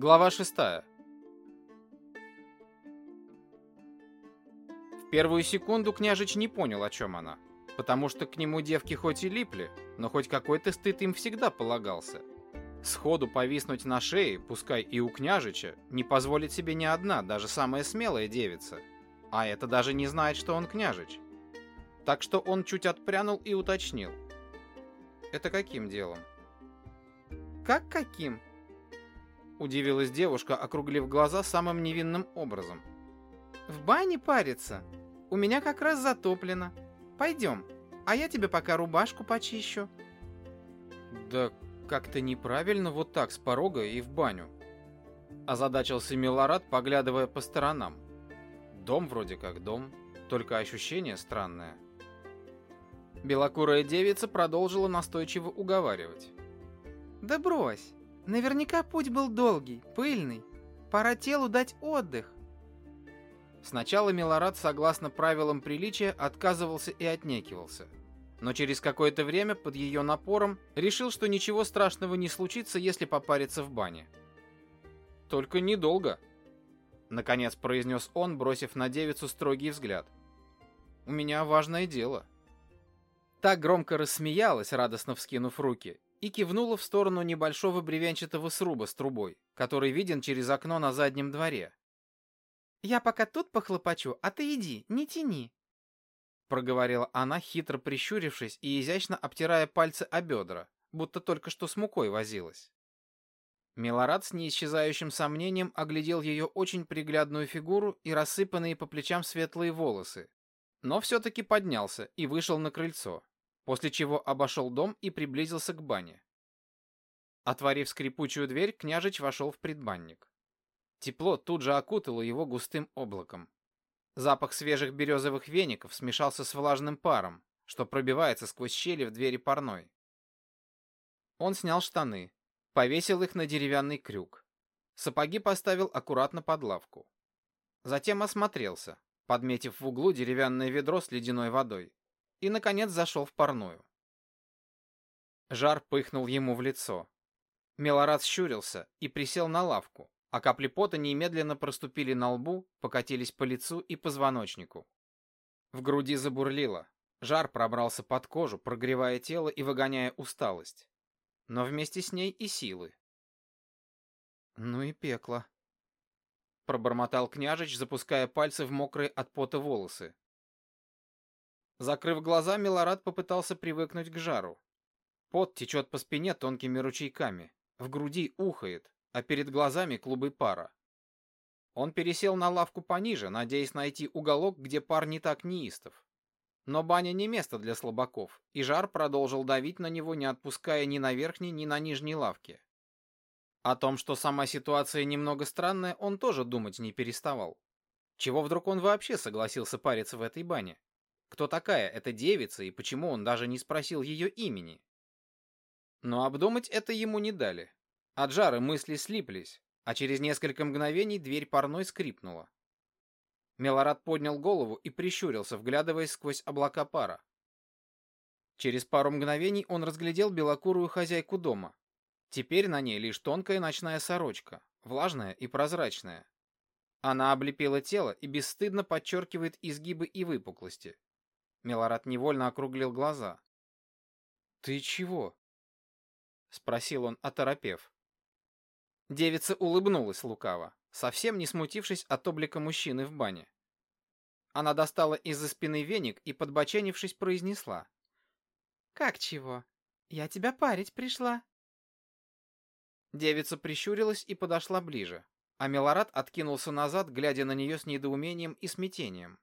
Глава 6. В первую секунду княжич не понял, о чем она, потому что к нему девки хоть и липли, но хоть какой-то стыд им всегда полагался. Сходу повиснуть на шее, пускай и у княжича, не позволит себе ни одна, даже самая смелая девица. А это даже не знает, что он княжич. Так что он чуть отпрянул и уточнил. Это каким делом? Как каким? Удивилась девушка, округлив глаза самым невинным образом. В бане париться? У меня как раз затоплено. Пойдем, а я тебе пока рубашку почищу. Да как-то неправильно вот так с порога и в баню. Озадачился Милорад, поглядывая по сторонам. Дом вроде как дом, только ощущение странное. Белокурая девица продолжила настойчиво уговаривать. Да брось, Наверняка путь был долгий, пыльный. Пора телу дать отдых. Сначала Милорад, согласно правилам приличия, отказывался и отнекивался. Но через какое-то время под ее напором решил, что ничего страшного не случится, если попариться в бане. «Только недолго», — наконец произнес он, бросив на девицу строгий взгляд. «У меня важное дело». Так громко рассмеялась, радостно вскинув руки, и кивнула в сторону небольшого бревенчатого сруба с трубой, который виден через окно на заднем дворе. «Я пока тут похлопочу, а ты иди, не тяни», — проговорила она, хитро прищурившись и изящно обтирая пальцы о бедра, будто только что с мукой возилась. Милорад с неисчезающим сомнением оглядел ее очень приглядную фигуру и рассыпанные по плечам светлые волосы, но все-таки поднялся и вышел на крыльцо, после чего обошел дом и приблизился к бане. Отворив скрипучую дверь, княжич вошел в предбанник. Тепло тут же окутало его густым облаком. Запах свежих березовых веников смешался с влажным паром, что пробивается сквозь щели в двери парной. Он снял штаны, повесил их на деревянный крюк. Сапоги поставил аккуратно под лавку. Затем осмотрелся, подметив в углу деревянное ведро с ледяной водой и, наконец, зашел в парную. Жар пыхнул ему в лицо. Мелорад щурился и присел на лавку, а капли пота немедленно проступили на лбу, покатились по лицу и позвоночнику. В груди забурлило. Жар пробрался под кожу, прогревая тело и выгоняя усталость. Но вместе с ней и силы. «Ну и пекло», — пробормотал княжич, запуская пальцы в мокрые от пота волосы, Закрыв глаза, Милорад попытался привыкнуть к жару. Пот течет по спине тонкими ручейками, в груди ухает, а перед глазами клубы пара. Он пересел на лавку пониже, надеясь найти уголок, где пар не так неистов. Но баня не место для слабаков, и жар продолжил давить на него, не отпуская ни на верхней, ни на нижней лавке. О том, что сама ситуация немного странная, он тоже думать не переставал. Чего вдруг он вообще согласился париться в этой бане? Кто такая эта девица и почему он даже не спросил ее имени? Но обдумать это ему не дали. От жары мысли слиплись, а через несколько мгновений дверь парной скрипнула. Мелорад поднял голову и прищурился, вглядываясь сквозь облака пара. Через пару мгновений он разглядел белокурую хозяйку дома. Теперь на ней лишь тонкая ночная сорочка, влажная и прозрачная. Она облепила тело и бесстыдно подчеркивает изгибы и выпуклости, Милорад невольно округлил глаза. «Ты чего?» — спросил он, оторопев. Девица улыбнулась лукаво, совсем не смутившись от облика мужчины в бане. Она достала из-за спины веник и, подбоченившись, произнесла. «Как чего? Я тебя парить пришла». Девица прищурилась и подошла ближе, а Милорад откинулся назад, глядя на нее с недоумением и смятением.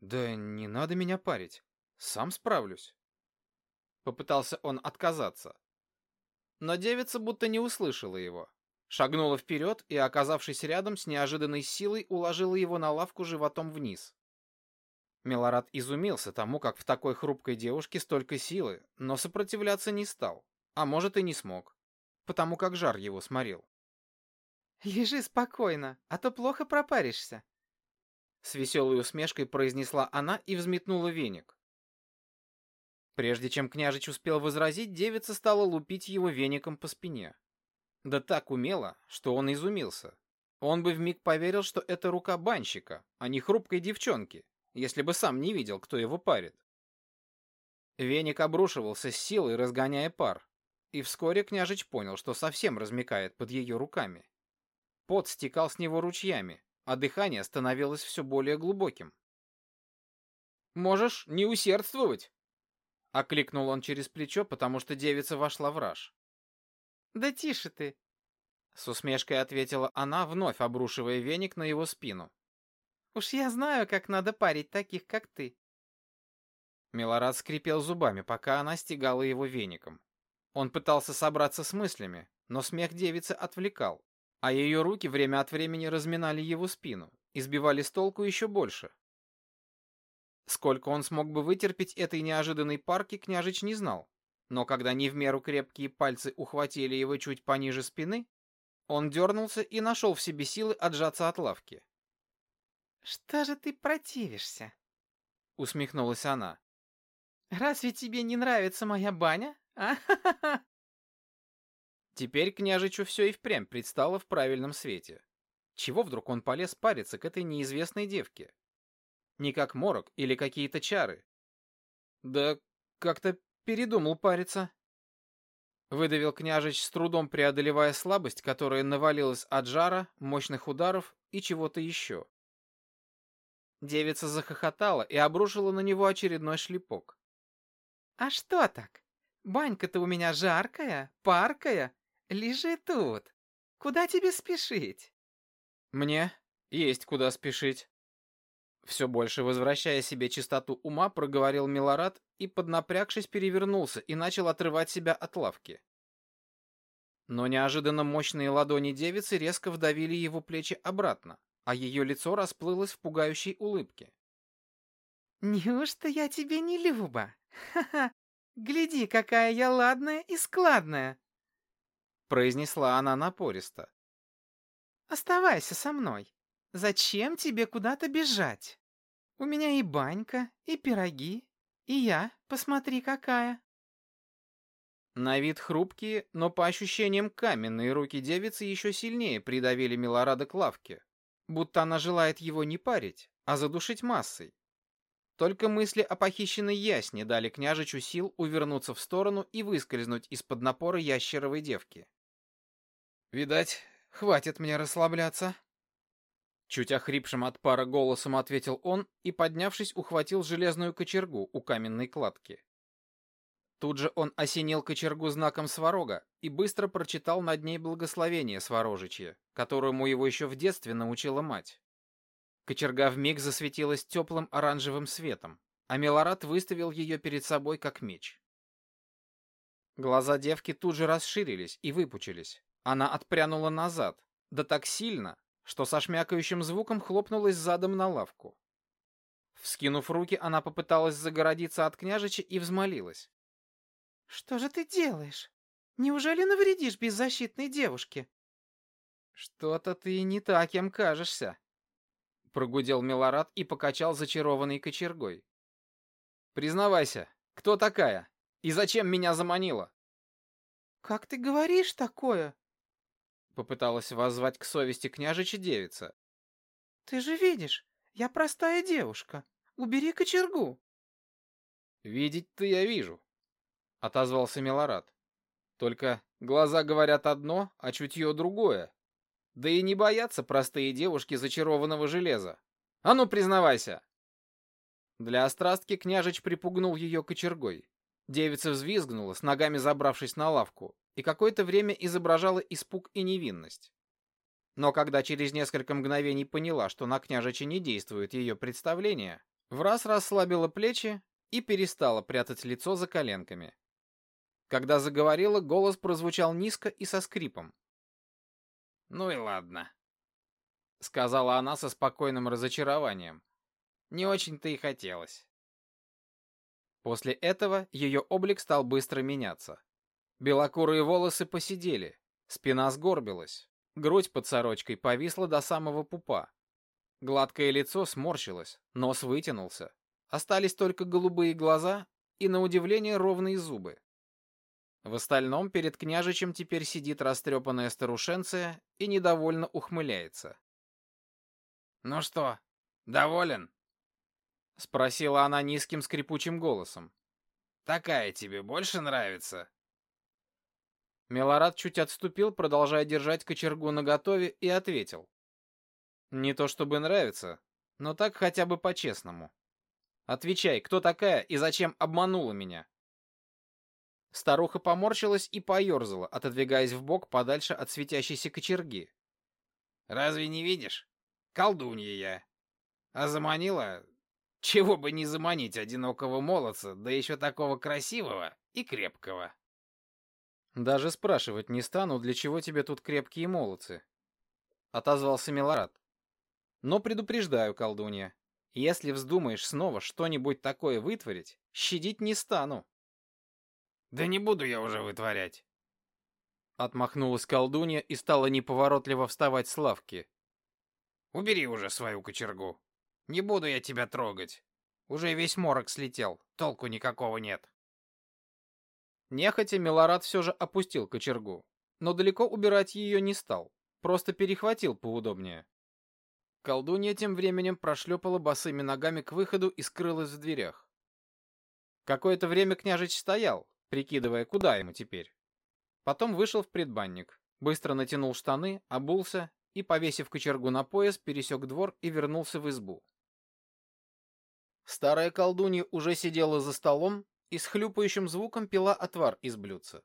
Да не надо меня парить. Сам справлюсь. Попытался он отказаться. Но девица будто не услышала его. Шагнула вперед и, оказавшись рядом, с неожиданной силой уложила его на лавку животом вниз. Милорад изумился тому, как в такой хрупкой девушке столько силы, но сопротивляться не стал, а может и не смог, потому как жар его сморил. «Лежи спокойно, а то плохо пропаришься», с веселой усмешкой произнесла она и взметнула веник. Прежде чем княжич успел возразить, девица стала лупить его веником по спине. Да так умело, что он изумился. Он бы вмиг поверил, что это рука банщика, а не хрупкой девчонки, если бы сам не видел, кто его парит. Веник обрушивался с силой, разгоняя пар, и вскоре княжич понял, что совсем размекает под ее руками. Пот стекал с него ручьями, а дыхание становилось все более глубоким. «Можешь не усердствовать!» — окликнул он через плечо, потому что девица вошла в раж. «Да тише ты!» С усмешкой ответила она, вновь обрушивая веник на его спину. «Уж я знаю, как надо парить таких, как ты». Милорад скрипел зубами, пока она стегала его веником. Он пытался собраться с мыслями, но смех девицы отвлекал, а ее руки время от времени разминали его спину и сбивали с толку еще больше. Сколько он смог бы вытерпеть этой неожиданной парки, княжич не знал. Но когда не в меру крепкие пальцы ухватили его чуть пониже спины, он дернулся и нашел в себе силы отжаться от лавки. «Что же ты противишься?» — усмехнулась она. «Разве тебе не нравится моя баня? А? Теперь княжичу все и впрямь предстало в правильном свете. Чего вдруг он полез париться к этой неизвестной девке? Не как морок или какие-то чары. Да как-то передумал париться. Выдавил княжич с трудом преодолевая слабость, которая навалилась от жара, мощных ударов и чего-то еще. Девица захохотала и обрушила на него очередной шлепок. «А что так? Банька-то у меня жаркая, паркая. Лежи тут. Куда тебе спешить?» «Мне есть куда спешить». Все больше возвращая себе чистоту ума, проговорил Милорад и, поднапрягшись, перевернулся и начал отрывать себя от лавки. Но неожиданно мощные ладони девицы резко вдавили его плечи обратно, а ее лицо расплылось в пугающей улыбке. «Неужто я тебе не люба? Ха-ха! Гляди, какая я ладная и складная!» Произнесла она напористо. «Оставайся со мной. Зачем тебе куда-то бежать? У меня и банька, и пироги, и я, посмотри какая. На вид хрупкие, но по ощущениям каменные руки девицы еще сильнее придавили Милорада к лавке, будто она желает его не парить, а задушить массой. Только мысли о похищенной ясне дали княжичу сил увернуться в сторону и выскользнуть из-под напора ящеровой девки. «Видать, хватит мне расслабляться», Чуть охрипшим от пара голосом ответил он и, поднявшись, ухватил железную кочергу у каменной кладки. Тут же он осенил кочергу знаком сварога и быстро прочитал над ней благословение сварожичье, которому его еще в детстве научила мать. Кочерга вмиг засветилась теплым оранжевым светом, а Мелорат выставил ее перед собой как меч. Глаза девки тут же расширились и выпучились. Она отпрянула назад, да так сильно, что со шмякающим звуком хлопнулась задом на лавку. Вскинув руки, она попыталась загородиться от княжича и взмолилась. «Что же ты делаешь? Неужели навредишь беззащитной девушке?» «Что-то ты не таким кажешься», — прогудел Милорад и покачал зачарованной кочергой. «Признавайся, кто такая? И зачем меня заманила?» «Как ты говоришь такое?» Попыталась воззвать к совести княжича девица. «Ты же видишь, я простая девушка. Убери кочергу». «Видеть-то я вижу», — отозвался Милорад. «Только глаза говорят одно, а чутье другое. Да и не боятся простые девушки зачарованного железа. А ну, признавайся!» Для острастки княжич припугнул ее кочергой. Девица взвизгнула, с ногами забравшись на лавку, и какое-то время изображала испуг и невинность. Но когда через несколько мгновений поняла, что на княжича не действует ее представление, в раз расслабила плечи и перестала прятать лицо за коленками. Когда заговорила, голос прозвучал низко и со скрипом. «Ну и ладно», — сказала она со спокойным разочарованием. «Не очень-то и хотелось». После этого ее облик стал быстро меняться. Белокурые волосы посидели, спина сгорбилась, грудь под сорочкой повисла до самого пупа. Гладкое лицо сморщилось, нос вытянулся. Остались только голубые глаза и, на удивление, ровные зубы. В остальном перед княжичем теперь сидит растрепанная старушенция и недовольно ухмыляется. «Ну что, доволен?» — спросила она низким скрипучим голосом. «Такая тебе больше нравится?» Милорад чуть отступил, продолжая держать кочергу наготове, и ответил. «Не то чтобы нравится, но так хотя бы по-честному. Отвечай, кто такая и зачем обманула меня?» Старуха поморщилась и поерзала, отодвигаясь в бок подальше от светящейся кочерги. «Разве не видишь? Колдунья я. А заманила чего бы не заманить одинокого молодца, да еще такого красивого и крепкого. Даже спрашивать не стану, для чего тебе тут крепкие молодцы. Отозвался Милорад. Но предупреждаю, колдунья, если вздумаешь снова что-нибудь такое вытворить, щадить не стану. Да не буду я уже вытворять. Отмахнулась колдунья и стала неповоротливо вставать с лавки. Убери уже свою кочергу. Не буду я тебя трогать. Уже весь морок слетел, толку никакого нет. Нехотя Милорад все же опустил кочергу, но далеко убирать ее не стал, просто перехватил поудобнее. Колдунья тем временем прошлепала босыми ногами к выходу и скрылась в дверях. Какое-то время княжич стоял, прикидывая, куда ему теперь. Потом вышел в предбанник, быстро натянул штаны, обулся и, повесив кочергу на пояс, пересек двор и вернулся в избу. Старая колдунья уже сидела за столом и с хлюпающим звуком пила отвар из блюдца.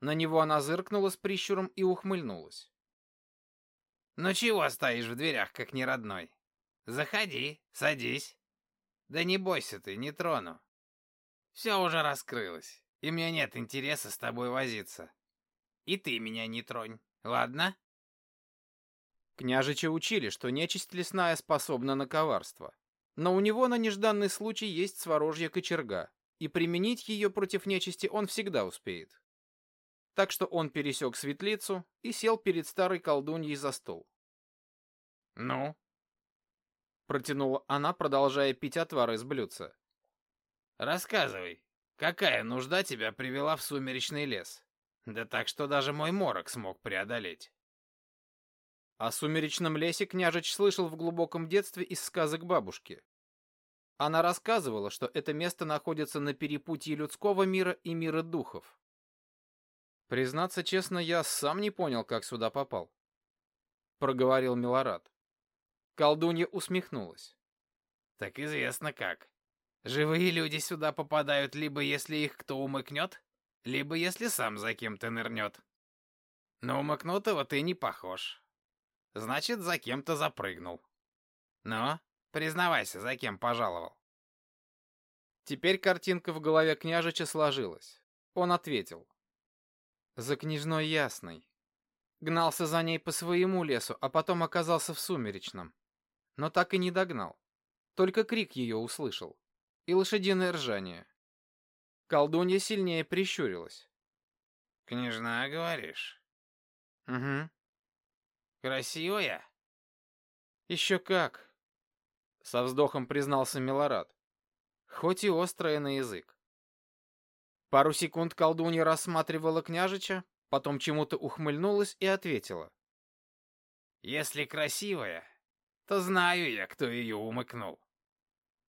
На него она зыркнула с прищуром и ухмыльнулась. «Ну чего стоишь в дверях, как неродной? Заходи, садись. Да не бойся ты, не трону. Все уже раскрылось, и мне нет интереса с тобой возиться. И ты меня не тронь, ладно?» Княжича учили, что нечисть лесная способна на коварство. Но у него на нежданный случай есть сворожья кочерга, и применить ее против нечисти он всегда успеет. Так что он пересек светлицу и сел перед старой колдуньей за стол. «Ну?» Протянула она, продолжая пить отвар из блюдца. «Рассказывай, какая нужда тебя привела в сумеречный лес? Да так, что даже мой морок смог преодолеть». О сумеречном лесе княжич слышал в глубоком детстве из сказок бабушки. Она рассказывала, что это место находится на перепутье людского мира и мира духов. Признаться честно, я сам не понял, как сюда попал. Проговорил Милорад. Колдунья усмехнулась. Так известно как. Живые люди сюда попадают либо если их кто умыкнет, либо если сам за кем-то нырнет. На умыкнутого ты не похож. Значит, за кем-то запрыгнул. Ну, признавайся, за кем пожаловал. Теперь картинка в голове княжича сложилась. Он ответил. За княжной ясной. Гнался за ней по своему лесу, а потом оказался в сумеречном. Но так и не догнал. Только крик ее услышал. И лошадиное ржание. Колдунья сильнее прищурилась. «Княжна, говоришь?» «Угу. Красивая? Еще как. Со вздохом признался Милорад. Хоть и острая на язык. Пару секунд колдунья рассматривала княжича, потом чему-то ухмыльнулась и ответила. Если красивая, то знаю я, кто ее умыкнул.